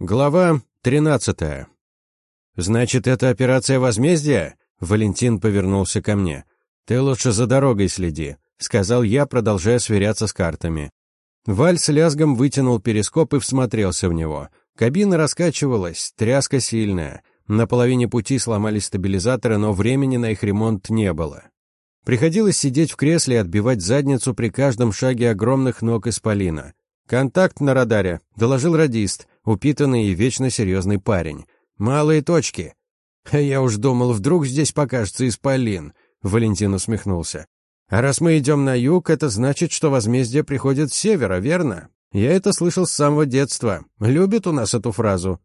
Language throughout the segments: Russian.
Глава 13. Значит, это операция возмездия? Валентин повернулся ко мне. Ты лучше за дорогой следи, сказал я, продолжая сверяться с картами. Валь с лязгом вытянул перископ и всмотрелся в него. Кабина раскачивалась, тряска сильная. На половине пути сломались стабилизаторы, но времени на их ремонт не было. Приходилось сидеть в кресле и отбивать задницу при каждом шаге огромных ног исполина. «Контакт на радаре», — доложил радист упитанный и вечно серьезный парень. «Малые точки». «Я уж думал, вдруг здесь покажется исполин», — Валентин усмехнулся. «А раз мы идем на юг, это значит, что возмездие приходит с севера, верно? Я это слышал с самого детства. Любит у нас эту фразу».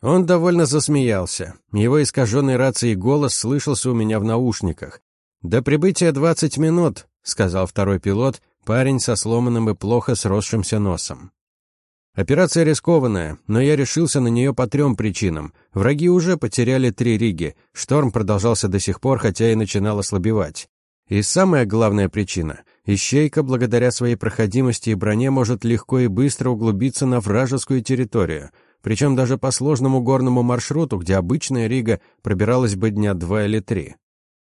Он довольно засмеялся. Его искаженный рацией голос слышался у меня в наушниках. «До прибытия двадцать минут», — сказал второй пилот, парень со сломанным и плохо сросшимся носом. Операция рискованная, но я решился на нее по трем причинам. Враги уже потеряли три риги, шторм продолжался до сих пор, хотя и начинал ослабевать. И самая главная причина – Ищейка, благодаря своей проходимости и броне, может легко и быстро углубиться на вражескую территорию, причем даже по сложному горному маршруту, где обычная Рига пробиралась бы дня два или три.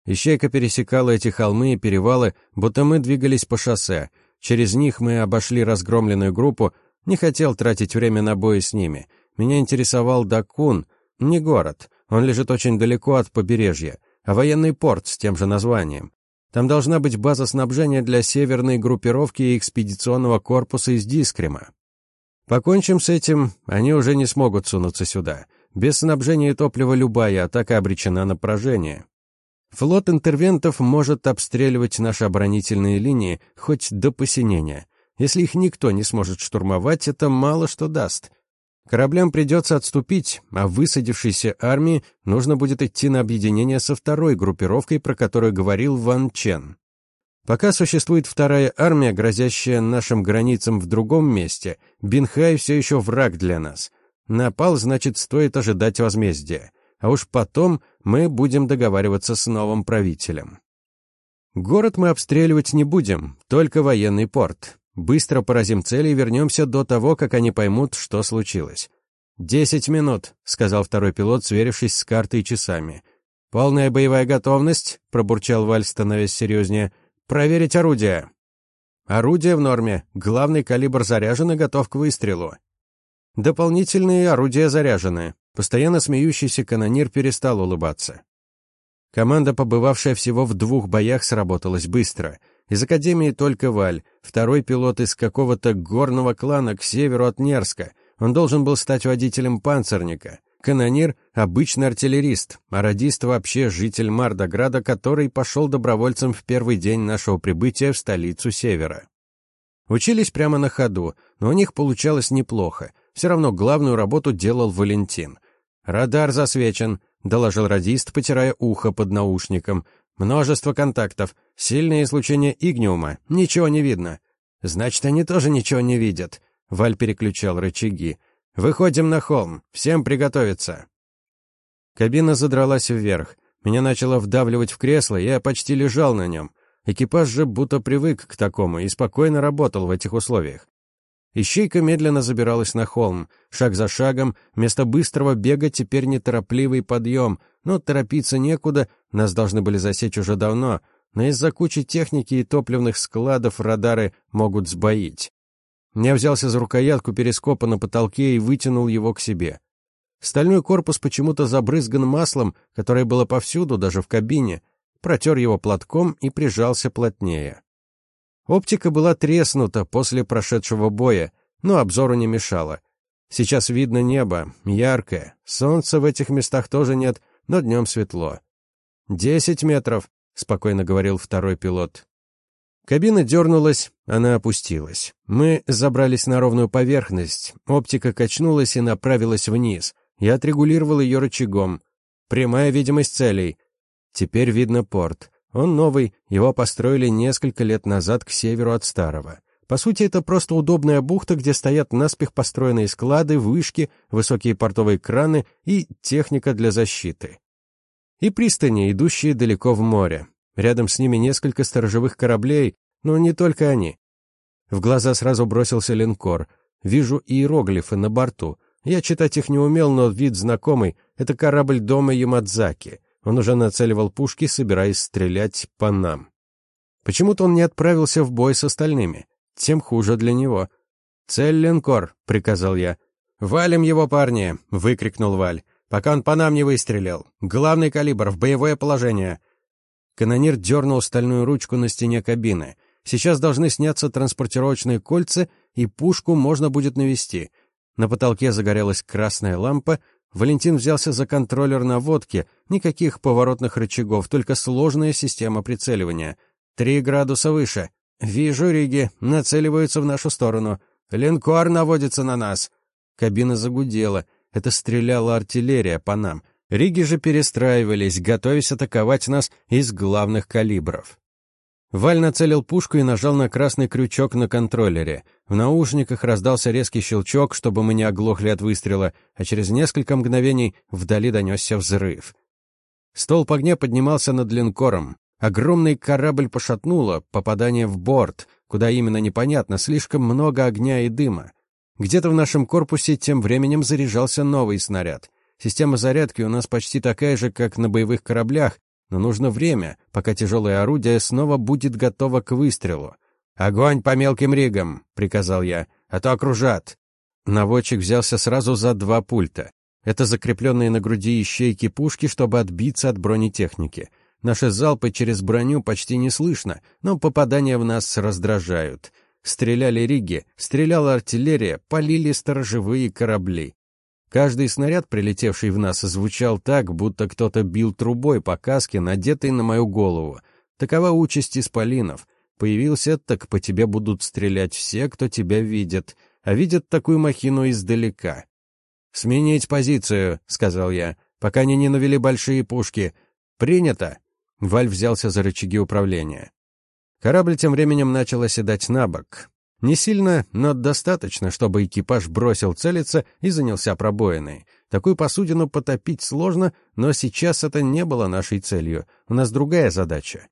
Ищейка пересекала эти холмы и перевалы, будто мы двигались по шоссе. Через них мы обошли разгромленную группу, не хотел тратить время на бои с ними. Меня интересовал Дакун, не город. Он лежит очень далеко от побережья, а военный порт с тем же названием. Там должна быть база снабжения для северной группировки и экспедиционного корпуса из Дискрима. Покончим с этим, они уже не смогут сунуться сюда. Без снабжения и топлива любая атака обречена на поражение. Флот интервентов может обстреливать наши оборонительные линии хоть до посинения. Если их никто не сможет штурмовать, это мало что даст. Кораблям придется отступить, а высадившейся армии нужно будет идти на объединение со второй группировкой, про которую говорил Ван Чен. Пока существует вторая армия, грозящая нашим границам в другом месте, Бинхай все еще враг для нас. Напал, значит, стоит ожидать возмездия. А уж потом мы будем договариваться с новым правителем. Город мы обстреливать не будем, только военный порт. Быстро поразим цели и вернемся до того, как они поймут, что случилось. «Десять минут», — сказал второй пилот, сверившись с картой и часами. «Полная боевая готовность», — пробурчал Валь, становясь серьезнее. «Проверить орудие». «Орудие в норме. Главный калибр заряжен и готов к выстрелу». «Дополнительные орудия заряжены». Постоянно смеющийся канонир перестал улыбаться. Команда, побывавшая всего в двух боях, сработалась быстро — из Академии только Валь, второй пилот из какого-то горного клана к северу от Нерска. Он должен был стать водителем панцирника. Канонир — обычный артиллерист, а радист вообще житель Мардограда, который пошел добровольцем в первый день нашего прибытия в столицу Севера. Учились прямо на ходу, но у них получалось неплохо. Все равно главную работу делал Валентин. «Радар засвечен», — доложил радист, потирая ухо под наушником. Множество контактов, сильное излучение игниума, ничего не видно. Значит, они тоже ничего не видят. Валь переключал рычаги. Выходим на холм, всем приготовиться. Кабина задралась вверх. Меня начало вдавливать в кресло, я почти лежал на нем. Экипаж же будто привык к такому и спокойно работал в этих условиях. Ищейка медленно забиралась на холм. Шаг за шагом, вместо быстрого бега теперь неторопливый подъем. Но торопиться некуда, нас должны были засечь уже давно. Но из-за кучи техники и топливных складов радары могут сбоить. Я взялся за рукоятку перископа на потолке и вытянул его к себе. Стальной корпус почему-то забрызган маслом, которое было повсюду, даже в кабине. Протер его платком и прижался плотнее. Оптика была треснута после прошедшего боя, но обзору не мешала. Сейчас видно небо, яркое, солнца в этих местах тоже нет, но днем светло. «Десять метров», — спокойно говорил второй пилот. Кабина дернулась, она опустилась. Мы забрались на ровную поверхность, оптика качнулась и направилась вниз. Я отрегулировал ее рычагом. Прямая видимость целей. Теперь видно порт. Он новый, его построили несколько лет назад к северу от старого. По сути, это просто удобная бухта, где стоят наспех построенные склады, вышки, высокие портовые краны и техника для защиты. И пристани, идущие далеко в море. Рядом с ними несколько сторожевых кораблей, но не только они. В глаза сразу бросился линкор. Вижу иероглифы на борту. Я читать их не умел, но вид знакомый. Это корабль дома Ямадзаки. Он уже нацеливал пушки, собираясь стрелять по нам. Почему-то он не отправился в бой с остальными. Тем хуже для него. «Цель линкор», — приказал я. «Валим его, парни!» — выкрикнул Валь. «Пока он по нам не выстрелил. Главный калибр, в боевое положение!» Канонир дернул стальную ручку на стене кабины. Сейчас должны сняться транспортировочные кольца, и пушку можно будет навести. На потолке загорелась красная лампа. Валентин взялся за контроллер наводки. Никаких поворотных рычагов, только сложная система прицеливания. Три градуса выше. Вижу, Риги, нацеливаются в нашу сторону. Линкор наводится на нас. Кабина загудела. Это стреляла артиллерия по нам. Риги же перестраивались, готовясь атаковать нас из главных калибров. Валь нацелил пушку и нажал на красный крючок на контроллере. В наушниках раздался резкий щелчок, чтобы мы не оглохли от выстрела, а через несколько мгновений вдали донесся взрыв. Столб огня поднимался над линкором. Огромный корабль пошатнуло, попадание в борт, куда именно непонятно, слишком много огня и дыма. Где-то в нашем корпусе тем временем заряжался новый снаряд. Система зарядки у нас почти такая же, как на боевых кораблях, но нужно время, пока тяжелое орудие снова будет готово к выстрелу. «Огонь по мелким ригам!» — приказал я. «А то окружат!» Наводчик взялся сразу за два пульта. Это закрепленные на груди ищейки пушки, чтобы отбиться от бронетехники. Наши залпы через броню почти не слышно, но попадания в нас раздражают. Стреляли риги, стреляла артиллерия, полили сторожевые корабли. Каждый снаряд, прилетевший в нас, звучал так, будто кто-то бил трубой по каске, надетой на мою голову. Такова участь исполинов. Появился, так по тебе будут стрелять все, кто тебя видит, а видят такую махину издалека. «Сменить позицию», — сказал я, — «пока не навели большие пушки». «Принято». Валь взялся за рычаги управления. Корабль тем временем начал оседать на бок. Не сильно, но достаточно, чтобы экипаж бросил целиться и занялся пробоиной. Такую посудину потопить сложно, но сейчас это не было нашей целью. У нас другая задача.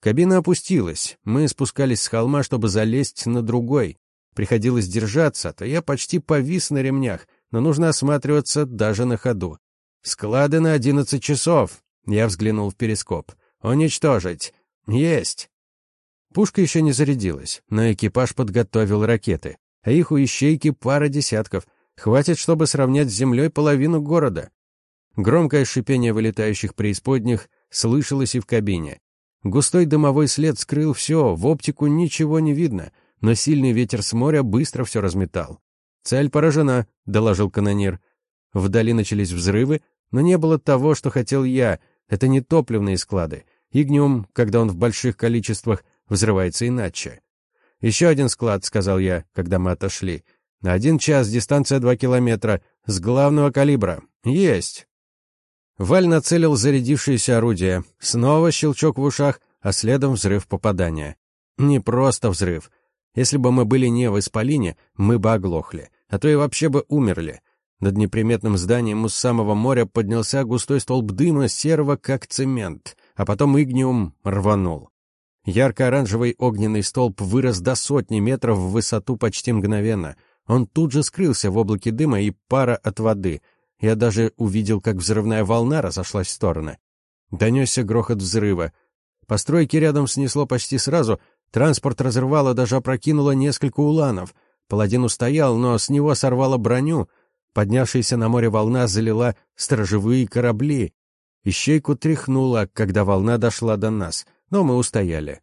Кабина опустилась. Мы спускались с холма, чтобы залезть на другой. Приходилось держаться, то я почти повис на ремнях, но нужно осматриваться даже на ходу. «Склады на одиннадцать часов!» Я взглянул в перископ. «Уничтожить!» «Есть!» Пушка еще не зарядилась, но экипаж подготовил ракеты, а их у ищейки пара десятков. Хватит, чтобы сравнять с землей половину города. Громкое шипение вылетающих преисподних слышалось и в кабине. Густой дымовой след скрыл все, в оптику ничего не видно, но сильный ветер с моря быстро все разметал. «Цель поражена», — доложил канонир. Вдали начались взрывы, но не было того, что хотел я. Это не топливные склады. Игниум, когда он в больших количествах, взрывается иначе. «Еще один склад», — сказал я, когда мы отошли. «На один час, дистанция два километра, с главного калибра. Есть!» Валь нацелил зарядившееся орудие. Снова щелчок в ушах, а следом взрыв попадания. Не просто взрыв. Если бы мы были не в Исполине, мы бы оглохли, а то и вообще бы умерли. Над неприметным зданием у самого моря поднялся густой столб дыма, серого как цемент, а потом игниум рванул. Ярко-оранжевый огненный столб вырос до сотни метров в высоту почти мгновенно. Он тут же скрылся в облаке дыма и пара от воды. Я даже увидел, как взрывная волна разошлась в стороны. Донесся грохот взрыва. Постройки рядом снесло почти сразу. Транспорт разрывало, даже опрокинуло несколько уланов. Паладин устоял, но с него сорвало броню. Поднявшаяся на море волна залила сторожевые корабли. Ищейку тряхнуло, когда волна дошла до нас — но мы устояли.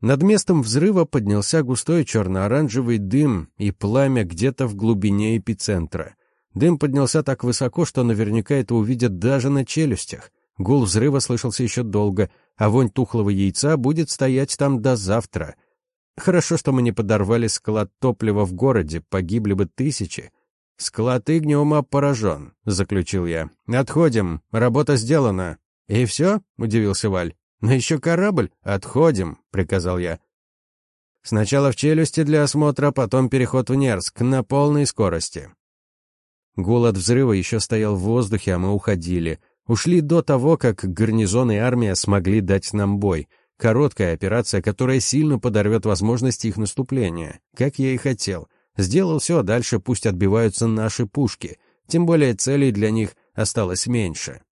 Над местом взрыва поднялся густой черно-оранжевый дым и пламя где-то в глубине эпицентра. Дым поднялся так высоко, что наверняка это увидят даже на челюстях. Гул взрыва слышался еще долго, а вонь тухлого яйца будет стоять там до завтра. Хорошо, что мы не подорвали склад топлива в городе, погибли бы тысячи. «Склад Игниума поражен», — заключил я. «Отходим, работа сделана». «И все?» — удивился Валь. «Но еще корабль? Отходим», — приказал я. Сначала в челюсти для осмотра, потом переход в Нерск на полной скорости. Гул от взрыва еще стоял в воздухе, а мы уходили. Ушли до того, как гарнизон и армия смогли дать нам бой. Короткая операция, которая сильно подорвет возможности их наступления, как я и хотел. Сделал все, а дальше пусть отбиваются наши пушки. Тем более целей для них осталось меньше.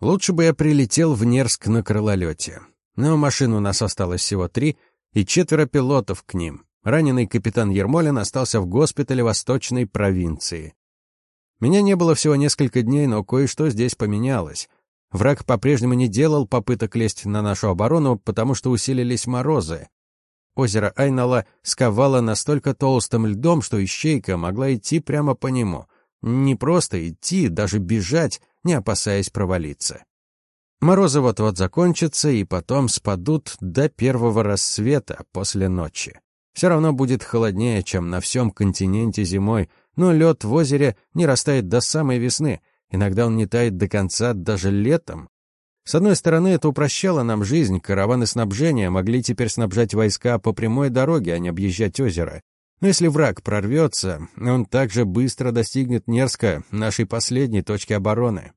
Лучше бы я прилетел в Нерск на крылолете. Но машин у нас осталось всего три, и четверо пилотов к ним. Раненый капитан Ермолин остался в госпитале Восточной провинции. Меня не было всего несколько дней, но кое-что здесь поменялось. Враг по-прежнему не делал попыток лезть на нашу оборону, потому что усилились морозы. Озеро Айнала сковало настолько толстым льдом, что ищейка могла идти прямо по нему. Не просто идти, даже бежать, не опасаясь провалиться. Морозы вот-вот закончатся и потом спадут до первого рассвета после ночи. Все равно будет холоднее, чем на всем континенте зимой, но лед в озере не растает до самой весны, иногда он не тает до конца даже летом. С одной стороны, это упрощало нам жизнь, караваны снабжения могли теперь снабжать войска по прямой дороге, а не объезжать озеро. Но если враг прорвется, он также быстро достигнет Нерска, нашей последней точки обороны.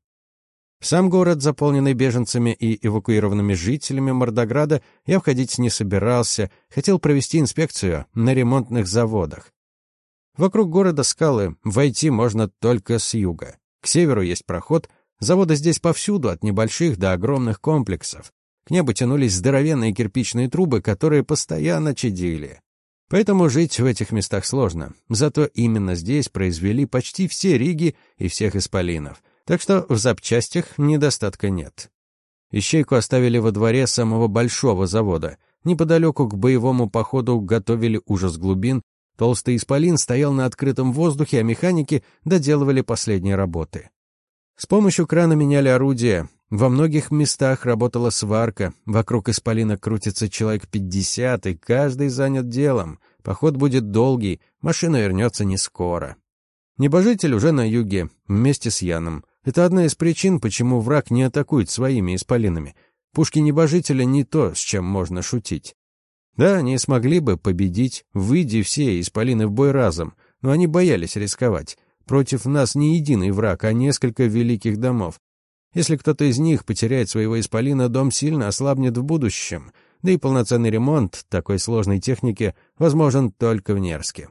сам город, заполненный беженцами и эвакуированными жителями Мордограда, я входить не собирался, хотел провести инспекцию на ремонтных заводах. Вокруг города скалы, войти можно только с юга. К северу есть проход, заводы здесь повсюду, от небольших до огромных комплексов. К небу тянулись здоровенные кирпичные трубы, которые постоянно чадили. Поэтому жить в этих местах сложно. Зато именно здесь произвели почти все риги и всех исполинов. Так что в запчастях недостатка нет. Ищейку оставили во дворе самого большого завода. Неподалеку к боевому походу готовили ужас глубин. Толстый исполин стоял на открытом воздухе, а механики доделывали последние работы. С помощью крана меняли орудия, во многих местах работала сварка, вокруг исполина крутится человек пятьдесят, и каждый занят делом. Поход будет долгий, машина вернется не скоро. Небожитель уже на юге, вместе с Яном. Это одна из причин, почему враг не атакует своими исполинами. Пушки небожителя не то, с чем можно шутить. Да, они смогли бы победить, выйди все исполины в бой разом, но они боялись рисковать. Против нас не единый враг, а несколько великих домов. Если кто-то из них потеряет своего исполина, дом сильно ослабнет в будущем, да и полноценный ремонт такой сложной техники возможен только в Нерске.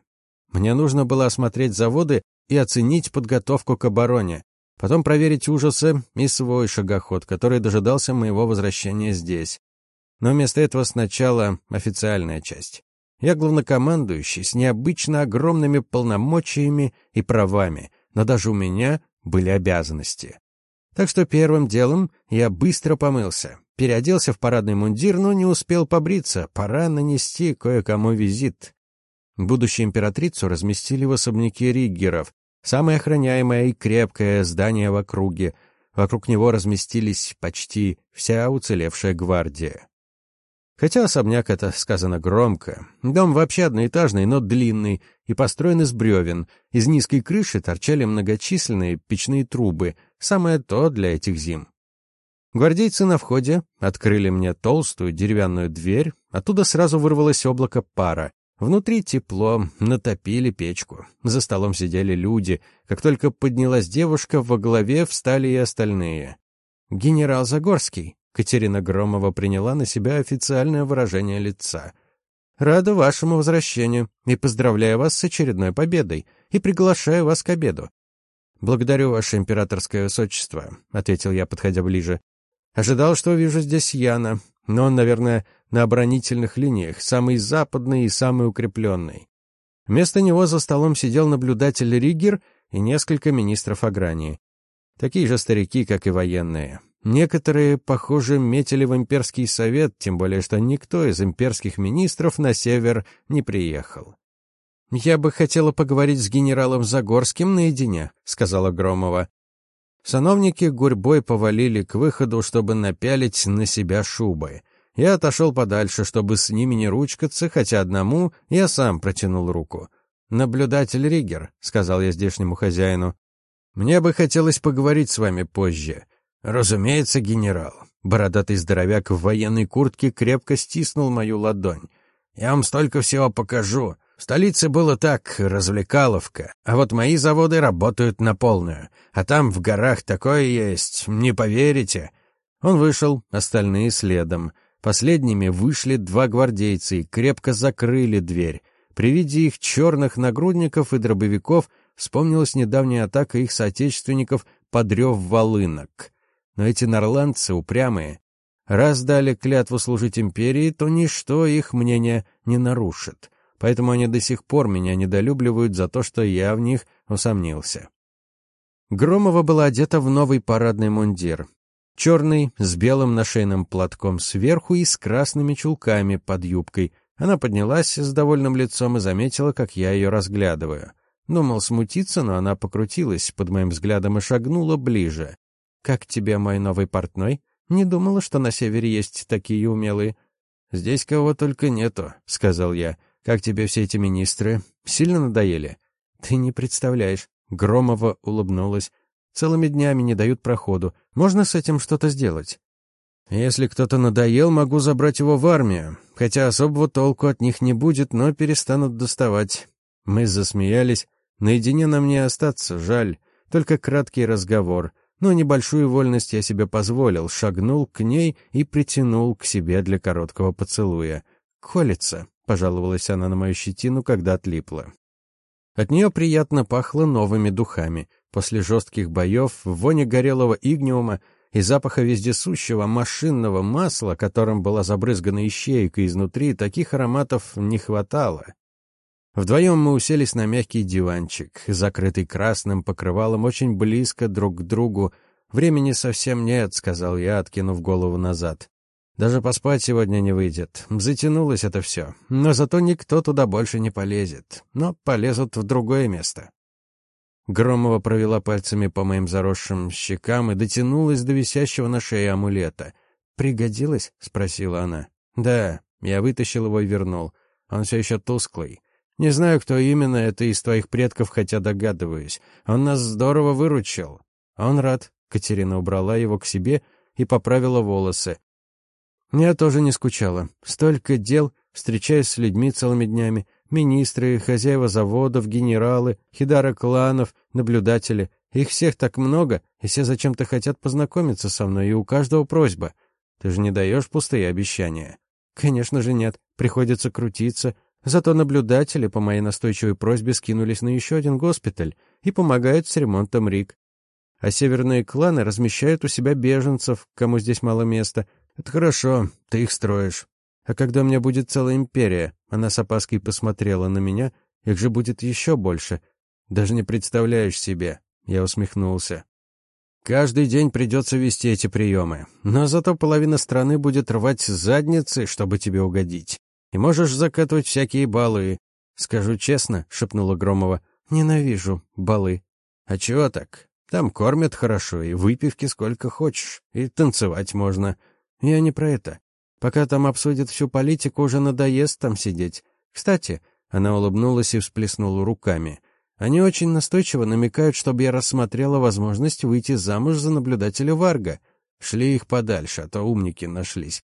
Мне нужно было осмотреть заводы и оценить подготовку к обороне, потом проверить ужасы и свой шагоход, который дожидался моего возвращения здесь. Но вместо этого сначала официальная часть. Я главнокомандующий с необычно огромными полномочиями и правами, но даже у меня были обязанности. Так что первым делом я быстро помылся, переоделся в парадный мундир, но не успел побриться, пора нанести кое-кому визит. Будущую императрицу разместили в особняке Риггеров, самое охраняемое и крепкое здание в округе. Вокруг него разместились почти вся уцелевшая гвардия. Хотя особняк это сказано громко. Дом вообще одноэтажный, но длинный и построен из бревен. Из низкой крыши торчали многочисленные печные трубы, самое то для этих зим. Гвардейцы на входе открыли мне толстую деревянную дверь, оттуда сразу вырвалось облако пара. Внутри тепло, натопили печку. За столом сидели люди. Как только поднялась девушка, во главе встали и остальные. «Генерал Загорский», Катерина Громова приняла на себя официальное выражение лица. «Рада вашему возвращению и поздравляю вас с очередной победой и приглашаю вас к обеду». «Благодарю, ваше императорское высочество», — ответил я, подходя ближе. «Ожидал, что увижу здесь Яна, но он, наверное, на оборонительных линиях, самый западный и самый укрепленный». Вместо него за столом сидел наблюдатель Риггер и несколько министров Агрании. Такие же старики, как и военные. Некоторые, похоже, метили в имперский совет, тем более что никто из имперских министров на север не приехал. «Я бы хотела поговорить с генералом Загорским наедине», — сказала Громова. Сановники гурьбой повалили к выходу, чтобы напялить на себя шубы. Я отошел подальше, чтобы с ними не ручкаться, хотя одному я сам протянул руку. «Наблюдатель Ригер», — сказал я здешнему хозяину. «Мне бы хотелось поговорить с вами позже. «Разумеется, генерал». Бородатый здоровяк в военной куртке крепко стиснул мою ладонь. «Я вам столько всего покажу. В столице было так, развлекаловка. А вот мои заводы работают на полную. А там в горах такое есть, не поверите». Он вышел, остальные следом. Последними вышли два гвардейца и крепко закрыли дверь. При виде их черных нагрудников и дробовиков вспомнилась недавняя атака их соотечественников под рев волынок. Но эти норландцы упрямые. Раз дали клятву служить империи, то ничто их мнение не нарушит. Поэтому они до сих пор меня недолюбливают за то, что я в них усомнился. Громова была одета в новый парадный мундир. Черный, с белым нашейным платком сверху и с красными чулками под юбкой. Она поднялась с довольным лицом и заметила, как я ее разглядываю. Думал смутиться, но она покрутилась под моим взглядом и шагнула ближе. «Как тебе мой новый портной? Не думала, что на севере есть такие умелые». «Здесь кого только нету», — сказал я. «Как тебе все эти министры? Сильно надоели?» «Ты не представляешь. Громова улыбнулась. «Целыми днями не дают проходу. Можно с этим что-то сделать?» «Если кто-то надоел, могу забрать его в армию. Хотя особого толку от них не будет, но перестанут доставать». Мы засмеялись. Наедине нам не остаться, жаль. Только краткий разговор. Но небольшую вольность я себе позволил, шагнул к ней и притянул к себе для короткого поцелуя. «Колется», — пожаловалась она на мою щетину, когда отлипла. От нее приятно пахло новыми духами. После жестких боев, вони горелого игниума и запаха вездесущего машинного масла, которым была забрызгана ищейка изнутри, таких ароматов не хватало. Вдвоем мы уселись на мягкий диванчик, закрытый красным покрывалом очень близко друг к другу. «Времени совсем нет», — сказал я, откинув голову назад. Даже поспать сегодня не выйдет. Затянулось это все. Но зато никто туда больше не полезет. Но полезут в другое место. Громова провела пальцами по моим заросшим щекам и дотянулась до висящего на шее амулета. «Пригодилось?» — спросила она. «Да». Я вытащил его и вернул. Он все еще тусклый. Не знаю, кто именно это из твоих предков, хотя догадываюсь. Он нас здорово выручил. Он рад. Катерина убрала его к себе и поправила волосы. Я тоже не скучала. Столько дел, встречаясь с людьми целыми днями. Министры, хозяева заводов, генералы, хидары кланов, наблюдатели. Их всех так много, и все зачем-то хотят познакомиться со мной, и у каждого просьба. Ты же не даешь пустые обещания. Конечно же нет, приходится крутиться. Зато наблюдатели по моей настойчивой просьбе скинулись на еще один госпиталь и помогают с ремонтом РИК. А северные кланы размещают у себя беженцев, кому здесь мало места, «Это хорошо, ты их строишь. А когда у меня будет целая империя?» Она с опаской посмотрела на меня. «Их же будет еще больше. Даже не представляешь себе». Я усмехнулся. «Каждый день придется вести эти приемы. Но зато половина страны будет рвать задницы, чтобы тебе угодить. И можешь закатывать всякие балы. Скажу честно», — шепнула Громова, — «ненавижу балы». «А чего так? Там кормят хорошо, и выпивки сколько хочешь, и танцевать можно. Я не про это. Пока там обсудят всю политику, уже надоест там сидеть. Кстати, она улыбнулась и всплеснула руками. Они очень настойчиво намекают, чтобы я рассмотрела возможность выйти замуж за наблюдателя Варга. Шли их подальше, а то умники нашлись.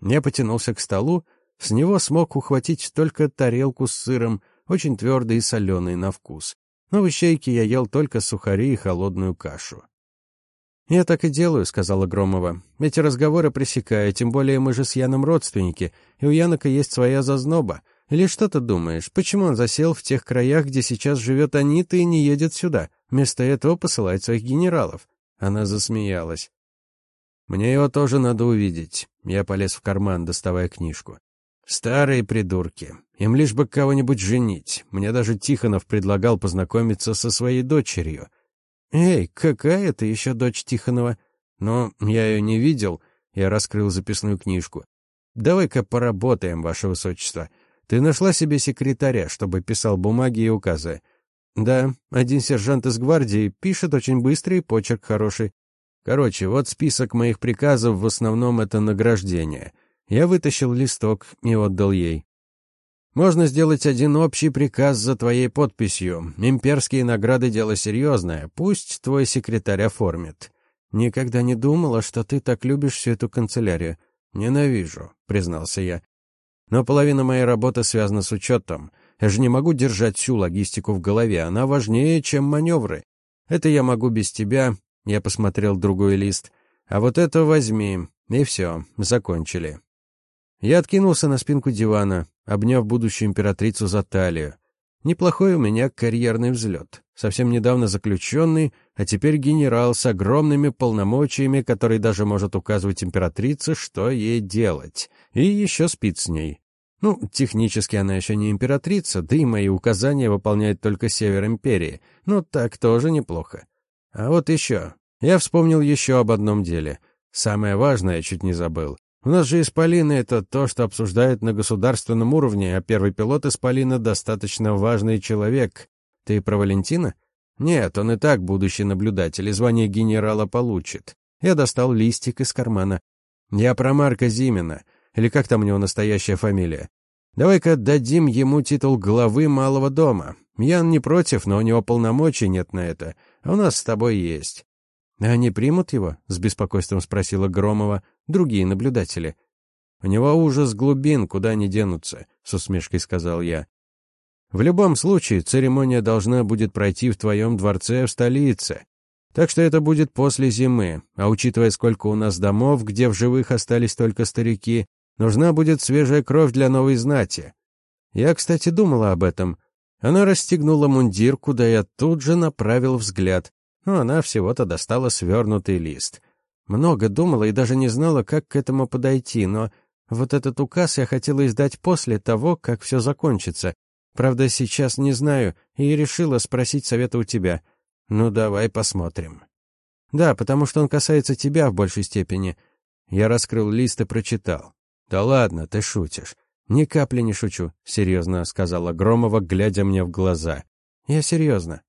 Я потянулся к столу, с него смог ухватить только тарелку с сыром, очень твердый и соленый на вкус. Но в ищейке я ел только сухари и холодную кашу. «Я так и делаю», — сказала Громова. «Эти разговоры пресекаю, тем более мы же с Яном родственники, и у Янока есть своя зазноба. Или что ты думаешь, почему он засел в тех краях, где сейчас живет Анита и не едет сюда? Вместо этого посылает своих генералов». Она засмеялась. «Мне его тоже надо увидеть». Я полез в карман, доставая книжку. «Старые придурки. Им лишь бы кого-нибудь женить. Мне даже Тихонов предлагал познакомиться со своей дочерью». «Эй, какая это еще дочь Тихонова?» «Но я ее не видел», — я раскрыл записную книжку. «Давай-ка поработаем, ваше высочество. Ты нашла себе секретаря, чтобы писал бумаги и указы?» «Да, один сержант из гвардии пишет очень быстрый, почерк хороший. Короче, вот список моих приказов, в основном это награждение. Я вытащил листок и отдал ей. Можно сделать один общий приказ за твоей подписью. Имперские награды — дело серьезное. Пусть твой секретарь оформит. Никогда не думала, что ты так любишь всю эту канцелярию. Ненавижу, признался я. Но половина моей работы связана с учетом. Я же не могу держать всю логистику в голове. Она важнее, чем маневры. Это я могу без тебя. Я посмотрел другой лист. А вот это возьми. И все, закончили. Я откинулся на спинку дивана, обняв будущую императрицу за талию. Неплохой у меня карьерный взлет. Совсем недавно заключенный, а теперь генерал с огромными полномочиями, который даже может указывать императрице, что ей делать. И еще спит с ней. Ну, технически она еще не императрица, да и мои указания выполняет только Север Империи. Ну, так тоже неплохо. А вот еще. Я вспомнил еще об одном деле. Самое важное чуть не забыл. У нас же Исполины — это то, что обсуждают на государственном уровне, а первый пилот Исполина достаточно важный человек. Ты про Валентина? Нет, он и так будущий наблюдатель, и звание генерала получит. Я достал листик из кармана. Я про Марка Зимина. Или как там у него настоящая фамилия? Давай-ка дадим ему титул главы малого дома. Ян не против, но у него полномочий нет на это, а у нас с тобой есть. «Они примут его?» — с беспокойством спросила Громова, другие наблюдатели. «У него ужас глубин, куда они денутся», — с усмешкой сказал я. «В любом случае, церемония должна будет пройти в твоем дворце в столице. Так что это будет после зимы, а учитывая, сколько у нас домов, где в живых остались только старики, нужна будет свежая кровь для новой знати. Я, кстати, думала об этом. Она расстегнула мундир, куда я тут же направил взгляд но она всего-то достала свернутый лист. Много думала и даже не знала, как к этому подойти, но вот этот указ я хотела издать после того, как все закончится. Правда, сейчас не знаю, и решила спросить совета у тебя. Ну, давай посмотрим. Да, потому что он касается тебя в большей степени. Я раскрыл лист и прочитал. Да ладно, ты шутишь. Ни капли не шучу, серьезно сказала Громова, глядя мне в глаза. Я серьезно.